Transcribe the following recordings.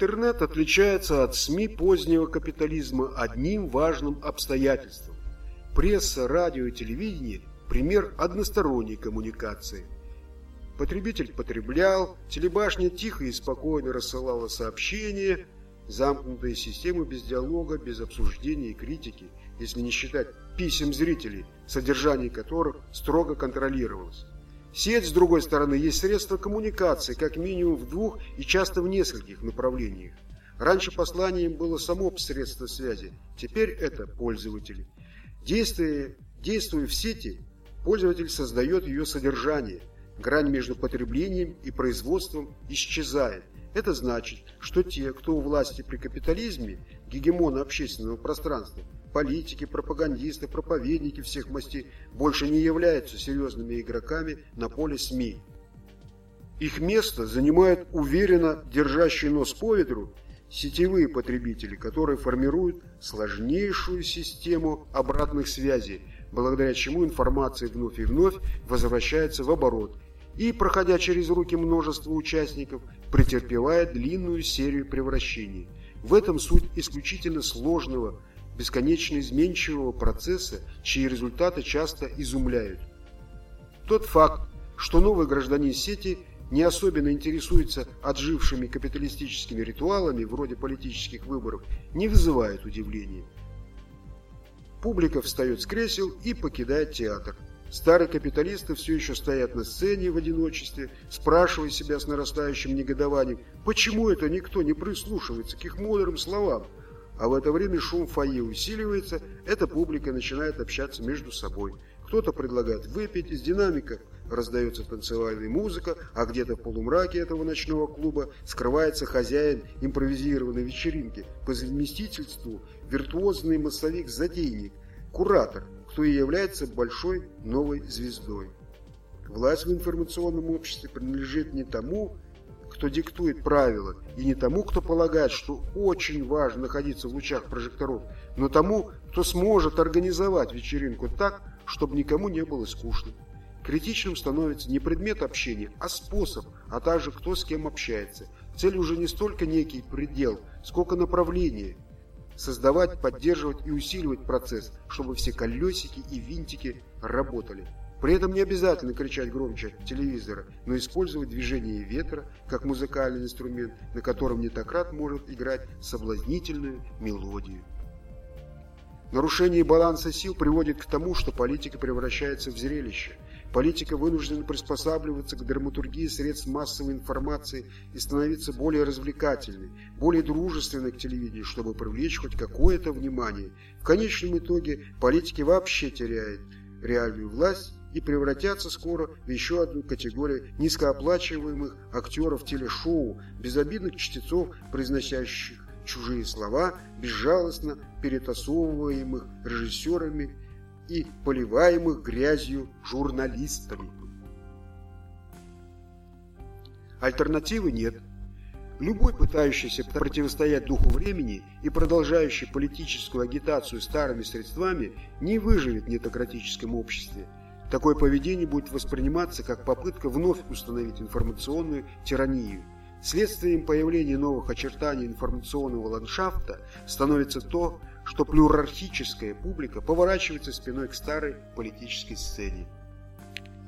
Интернет отличается от СМИ позднего капитализма одним важным обстоятельством. Пресса, радио и телевидение – пример односторонней коммуникации. Потребитель потреблял, телебашня тихо и спокойно рассылала сообщения, замкнутая система без диалога, без обсуждения и критики, если не считать писем зрителей, содержание которых строго контролировалось. Сеть, с другой стороны, есть средство коммуникации, как минимум в двух и часто в нескольких направлениях. Раньше посланием было само средство связи, теперь это пользователи. Действуя, действуя в сети, пользователь создает ее содержание. Грань между потреблением и производством исчезает. Это значит, что те, кто у власти при капитализме, гегемоны общественного пространства, политики, пропагандисты, проповедники всех мастей больше не являются серьезными игроками на поле СМИ. Их место занимают уверенно держащие нос по ветру сетевые потребители, которые формируют сложнейшую систему обратных связей, благодаря чему информация вновь и вновь возвращается в оборот и, проходя через руки множества участников, претерпевает длинную серию превращений. В этом суть исключительно сложного бесконечно изменчивого процесса, чьи результаты часто изумляют. Тот факт, что новый гражданин сети не особенно интересуется отжившими капиталистическими ритуалами, вроде политических выборов, не вызывает удивления. Публика встает с кресел и покидает театр. Старые капиталисты все еще стоят на сцене в одиночестве, спрашивая себя с нарастающим негодованием, почему это никто не прислушивается к их мудрым словам, а в это время шум фойе усиливается, эта публика начинает общаться между собой. Кто-то предлагает выпить, из динамика раздается танцевальная музыка, а где-то в полумраке этого ночного клуба скрывается хозяин импровизированной вечеринки, по совместительству виртуозный массовик-задейник, куратор, кто и является большой новой звездой. Власть в информационном обществе принадлежит не тому, кто диктует правила, и не тому, кто полагает, что очень важно находиться в лучах прожекторов, но тому, кто сможет организовать вечеринку так, чтобы никому не было скучно. Критичным становится не предмет общения, а способ, а также кто с кем общается. Цель уже не столько некий предел, сколько направление. Создавать, поддерживать и усиливать процесс, чтобы все колесики и винтики работали. При этом не обязательно кричать громче телевизора, но использовать движение ветра как музыкальный инструмент, на котором нетократ может играть соблазнительную мелодию. Нарушение баланса сил приводит к тому, что политика превращается в зрелище. Политика вынуждена приспосабливаться к драматургии средств массовой информации и становиться более развлекательной, более дружественной к телевидению, чтобы привлечь хоть какое-то внимание. В конечном итоге политики вообще теряет реальную власть и превратятся скоро в еще одну категорию низкооплачиваемых актеров телешоу, безобидных чтецов, произносящих чужие слова, безжалостно перетасовываемых режиссерами и поливаемых грязью журналистами. Альтернативы нет. Любой, пытающийся противостоять духу времени и продолжающий политическую агитацию старыми средствами, не выживет в нетократическом обществе – Такое поведение будет восприниматься как попытка вновь установить информационную тиранию. Следствием появления новых очертаний информационного ландшафта становится то, что плюрархическая публика поворачивается спиной к старой политической сцене.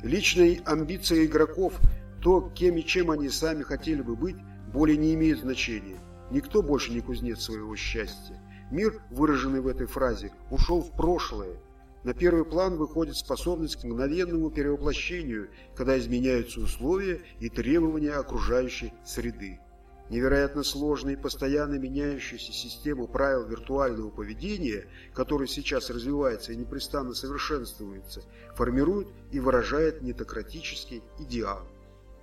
Личные амбиции игроков, то, кем и чем они сами хотели бы быть, более не имеют значения. Никто больше не кузнец своего счастья. Мир, выраженный в этой фразе, ушел в прошлое, на первый план выходит способность к мгновенному перевоплощению, когда изменяются условия и требования окружающей среды. Невероятно сложная и постоянно меняющаяся система правил виртуального поведения, которая сейчас развивается и непрестанно совершенствуется, формирует и выражает нетократический идеал.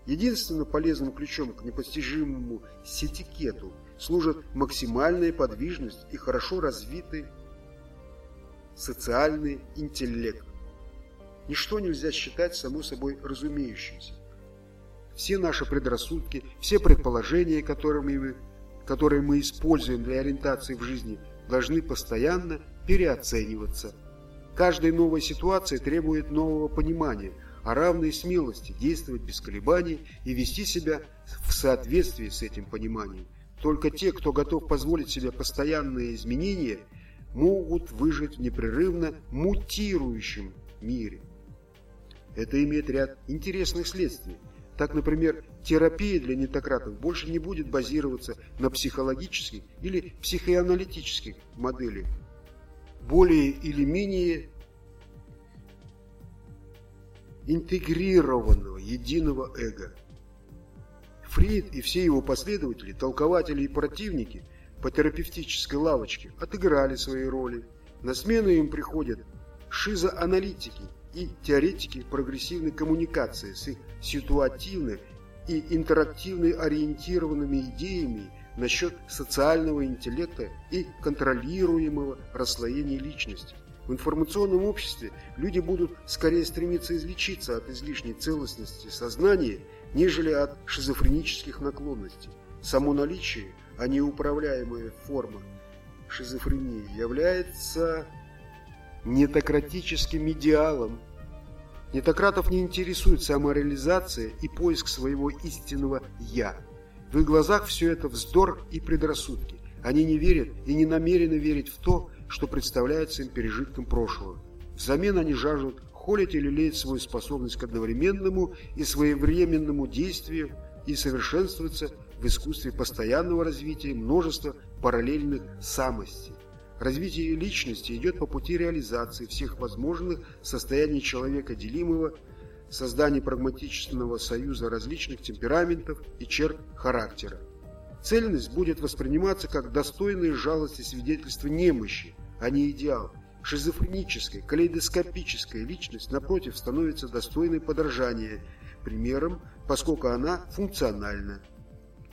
Единственным полезным ключом к непостижимому сетикету служит максимальная подвижность и хорошо развитый социальный интеллект. Ничто нельзя считать само собой разумеющимся. Все наши предрассудки, все предположения, которые мы, которые мы используем для ориентации в жизни, должны постоянно переоцениваться. Каждая новая ситуация требует нового понимания, а равной смелости действовать без колебаний и вести себя в соответствии с этим пониманием. Только те, кто готов позволить себе постоянные изменения, могут выжить в непрерывно мутирующем мире. Это имеет ряд интересных следствий. Так, например, терапия для нетократов больше не будет базироваться на психологических или психоаналитических моделях. Более или менее интегрированного единого эго. Фрид и все его последователи, толкователи и противники по терапевтической лавочке отыграли свои роли. На смену им приходят шизоаналитики и теоретики прогрессивной коммуникации с их ситуативной и интерактивной ориентированными идеями насчет социального интеллекта и контролируемого расслоения личности. В информационном обществе люди будут скорее стремиться излечиться от излишней целостности сознания, нежели от шизофренических наклонностей. Само наличие, а не управляемая форма шизофрении является нетократическим идеалом. Нетократов не интересует самореализация и поиск своего истинного «я». В их глазах все это вздор и предрассудки. Они не верят и не намерены верить в то, что представляется им пережитком прошлого. Взамен они жаждут холить или лелеять свою способность к одновременному и своевременному действию и совершенствуются в искусстве постоянного развития множества параллельных самостей. Развитие личности идет по пути реализации всех возможных состояний человека делимого, создания прагматичного союза различных темпераментов и черт характера. Цельность будет восприниматься как достойное жалости свидетельство немощи, а не идеал. Шизофреническая, калейдоскопическая личность, напротив, становится достойной подражания примером, поскольку она функциональна.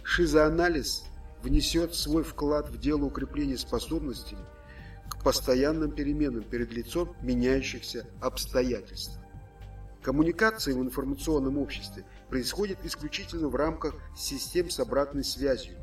Шизоанализ внесет свой вклад в дело укрепления способностей к постоянным переменам перед лицом меняющихся обстоятельств. Коммуникация в информационном обществе происходит исключительно в рамках систем с обратной связью.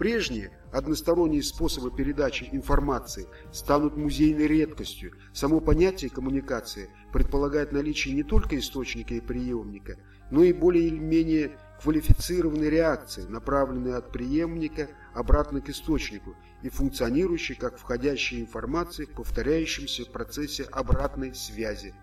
Прежние односторонние способы передачи информации станут музейной редкостью. Само понятие коммуникации предполагает наличие не только источника и приемника, но и более или менее квалифицированной реакции, направленной от преемника обратно к источнику и функционирующей как входящая информация в повторяющемся процессе обратной связи.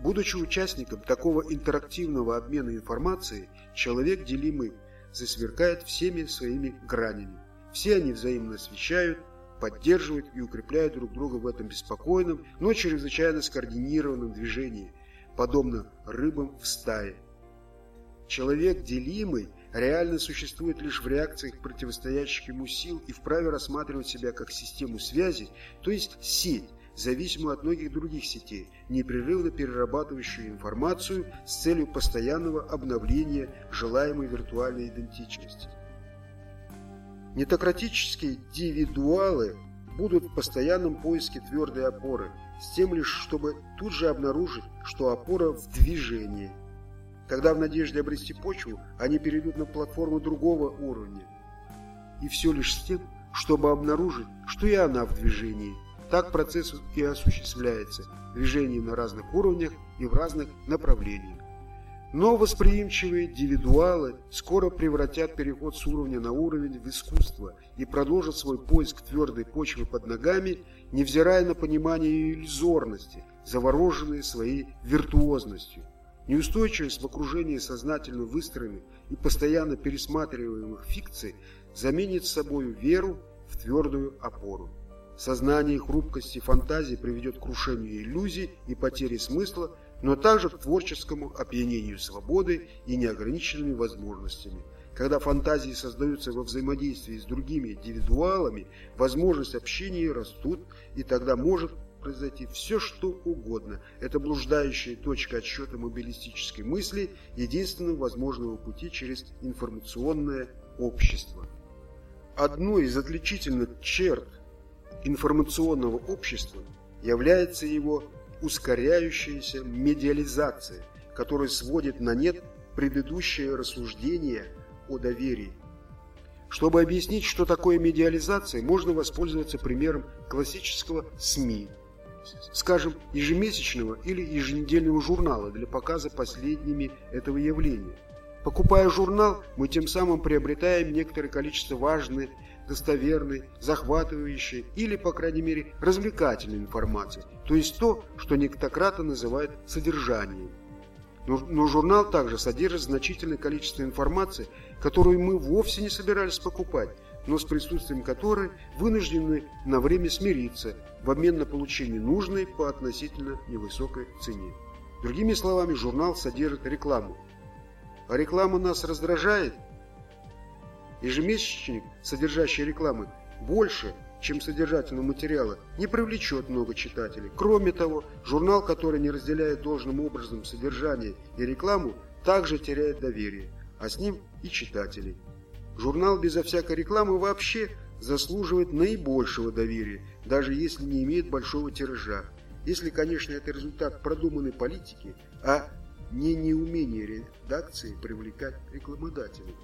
Будучи участником такого интерактивного обмена информацией, человек делимый засверкает всеми своими гранями. Все они взаимно освещают, поддерживают и укрепляют друг друга в этом беспокойном, но чрезвычайно скоординированном движении, подобно рыбам в стае. Человек делимый реально существует лишь в реакциях противостоящих ему сил и вправе рассматривать себя как систему связи, то есть сеть, зависимую от многих других сетей, непрерывно перерабатывающую информацию с целью постоянного обновления желаемой виртуальной идентичности. Нетократические индивидуалы будут в постоянном поиске твердой опоры, с тем лишь, чтобы тут же обнаружить, что опора в движении. Когда в надежде обрести почву, они перейдут на платформу другого уровня. И все лишь с тем, чтобы обнаружить, что и она в движении – так процесс и осуществляется, движение на разных уровнях и в разных направлениях. Но восприимчивые индивидуалы скоро превратят переход с уровня на уровень в искусство и продолжат свой поиск твердой почвы под ногами, невзирая на понимание ее иллюзорности, завороженные своей виртуозностью. Неустойчивость в окружении сознательно выстроенных и постоянно пересматриваемых фикций заменит собою веру в твердую опору. Сознание хрупкости фантазии приведет к крушению иллюзий и потере смысла, но также к творческому опьянению свободы и неограниченными возможностями. Когда фантазии создаются во взаимодействии с другими индивидуалами, возможность общения растут, и тогда может произойти все, что угодно. Это блуждающая точка отсчета мобилистической мысли единственного возможного пути через информационное общество. Одной из отличительных черт информационного общества является его ускоряющаяся медиализация, которая сводит на нет предыдущее рассуждение о доверии. Чтобы объяснить, что такое медиализация, можно воспользоваться примером классического СМИ, скажем, ежемесячного или еженедельного журнала для показа последними этого явления. Покупая журнал, мы тем самым приобретаем некоторое количество важной, достоверной, захватывающей или, по крайней мере, развлекательной информации, то есть то, что некоторкраты называют содержанием. Но, но журнал также содержит значительное количество информации, которую мы вовсе не собирались покупать, но с присутствием которой вынуждены на время смириться в обмен на получение нужной по относительно невысокой цене. Другими словами, журнал содержит рекламу, а реклама нас раздражает. Ежемесячник, содержащий рекламы, больше, чем содержательного материала, не привлечет много читателей. Кроме того, журнал, который не разделяет должным образом содержание и рекламу, также теряет доверие, а с ним и читателей. Журнал безо всякой рекламы вообще заслуживает наибольшего доверия, даже если не имеет большого тиража. Если, конечно, это результат продуманной политики, а не неумение редакции привлекать рекламодателей.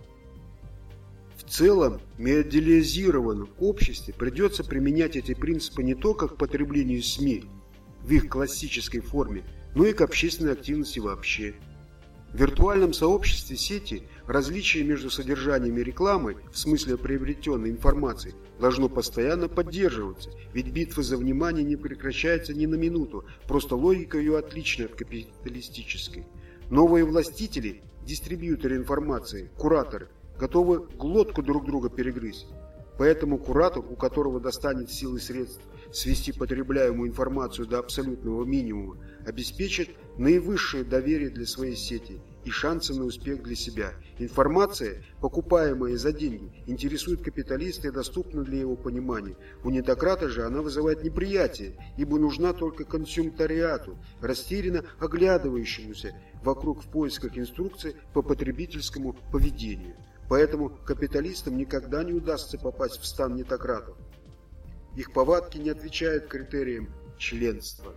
В целом, медиализированном обществе придется применять эти принципы не только к потреблению СМИ в их классической форме, но и к общественной активности вообще. В виртуальном сообществе сети различие между содержанием и рекламой, в смысле приобретенной информации, должно постоянно поддерживаться, ведь битва за внимание не прекращается ни на минуту, просто логика ее отлична от капиталистической. Новые властители, дистрибьюторы информации, кураторы, готовы глотку друг друга перегрызть. Поэтому куратор, у которого достанет силы и средств свести потребляемую информацию до абсолютного минимума, обеспечит наивысшее доверие для своей сети и шансы на успех для себя. Информация, покупаемая за деньги, интересует капиталиста и доступна для его понимания. У нетократа же она вызывает неприятие, ибо нужна только консюмтариату, растерянно оглядывающемуся вокруг в поисках инструкций по потребительскому поведению. Поэтому капиталистам никогда не удастся попасть в стан нетократов. Их повадки не отвечают критериям членства.